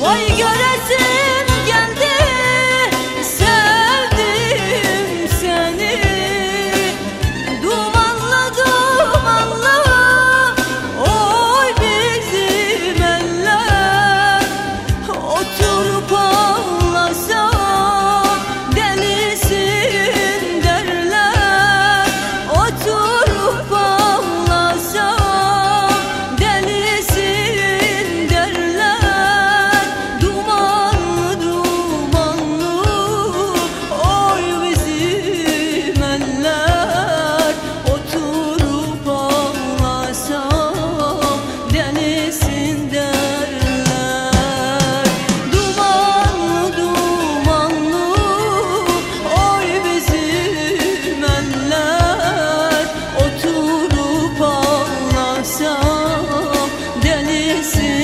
Vay göresin listen.